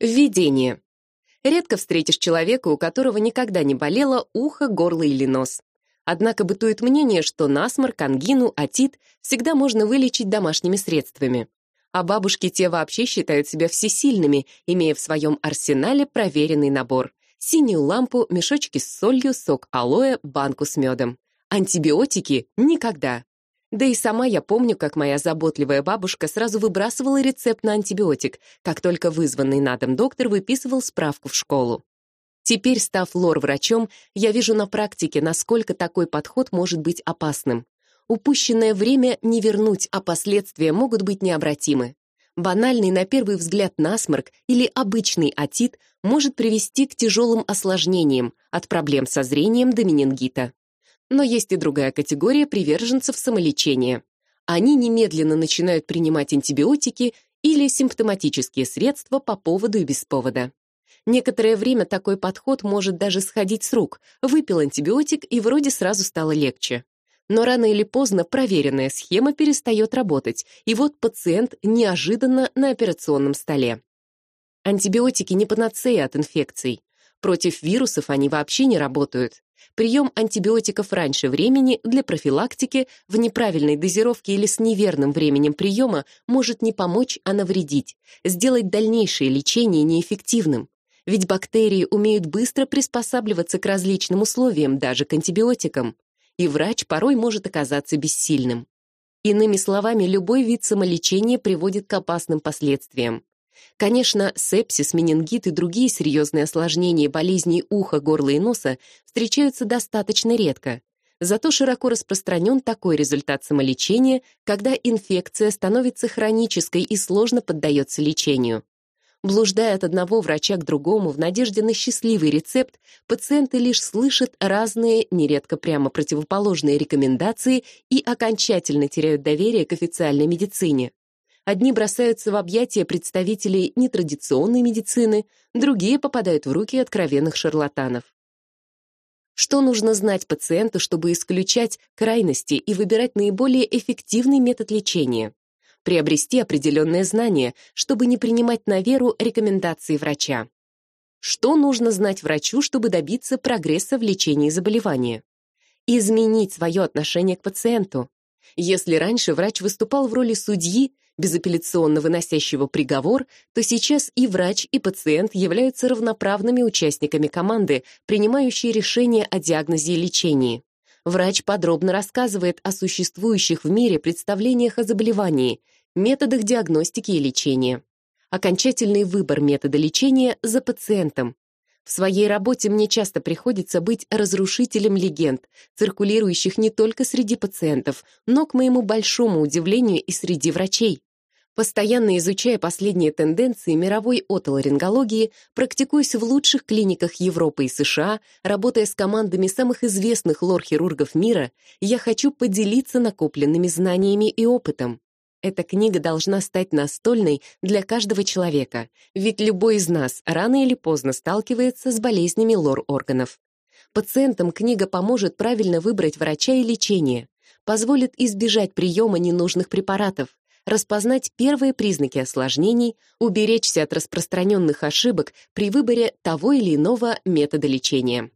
Введение. Редко встретишь человека, у которого никогда не болело ухо, горло или нос. Однако бытует мнение, что насморк, ангину, отит всегда можно вылечить домашними средствами. А бабушки те вообще считают себя всесильными, имея в своем арсенале проверенный набор. Синюю лампу, мешочки с солью, сок алоэ, банку с медом. Антибиотики — никогда. Да и сама я помню, как моя заботливая бабушка сразу выбрасывала рецепт на антибиотик, как только вызванный на дом доктор выписывал справку в школу. Теперь, став лор-врачом, я вижу на практике, насколько такой подход может быть опасным. Упущенное время не вернуть, а последствия могут быть необратимы. Банальный на первый взгляд насморк или обычный отит может привести к тяжелым осложнениям, от проблем со зрением до менингита. Но есть и другая категория приверженцев самолечения. Они немедленно начинают принимать антибиотики или симптоматические средства по поводу и без повода. Некоторое время такой подход может даже сходить с рук. Выпил антибиотик, и вроде сразу стало легче. Но рано или поздно проверенная схема перестает работать, и вот пациент неожиданно на операционном столе. Антибиотики не панацея от инфекций. Против вирусов они вообще не работают. Прием антибиотиков раньше времени для профилактики в неправильной дозировке или с неверным временем приема может не помочь, а навредить, сделать дальнейшее лечение неэффективным. Ведь бактерии умеют быстро приспосабливаться к различным условиям, даже к антибиотикам. И врач порой может оказаться бессильным. Иными словами, любой вид самолечения приводит к опасным последствиям. Конечно, сепсис, менингит и другие серьезные осложнения болезней уха, горла и носа встречаются достаточно редко. Зато широко распространен такой результат самолечения, когда инфекция становится хронической и сложно поддается лечению. Блуждая от одного врача к другому в надежде на счастливый рецепт, пациенты лишь слышат разные, нередко прямо противоположные рекомендации и окончательно теряют доверие к официальной медицине. Одни бросаются в объятия представителей нетрадиционной медицины, другие попадают в руки откровенных шарлатанов. Что нужно знать пациенту, чтобы исключать крайности и выбирать наиболее эффективный метод лечения? Приобрести определенные знания, чтобы не принимать на веру рекомендации врача. Что нужно знать врачу, чтобы добиться прогресса в лечении заболевания? Изменить свое отношение к пациенту. Если раньше врач выступал в роли судьи, безапелляционно выносящего приговор, то сейчас и врач, и пациент являются равноправными участниками команды, принимающей решения о диагнозе и лечении. Врач подробно рассказывает о существующих в мире представлениях о заболевании, методах диагностики и лечения. Окончательный выбор метода лечения за пациентом. В своей работе мне часто приходится быть разрушителем легенд, циркулирующих не только среди пациентов, но, к моему большому удивлению, и среди врачей. Постоянно изучая последние тенденции мировой отоларингологии, практикуясь в лучших клиниках Европы и США, работая с командами самых известных лор-хирургов мира, я хочу поделиться накопленными знаниями и опытом. Эта книга должна стать настольной для каждого человека, ведь любой из нас рано или поздно сталкивается с болезнями лор-органов. Пациентам книга поможет правильно выбрать врача и лечение, позволит избежать приема ненужных препаратов, распознать первые признаки осложнений, уберечься от распространенных ошибок при выборе того или иного метода лечения.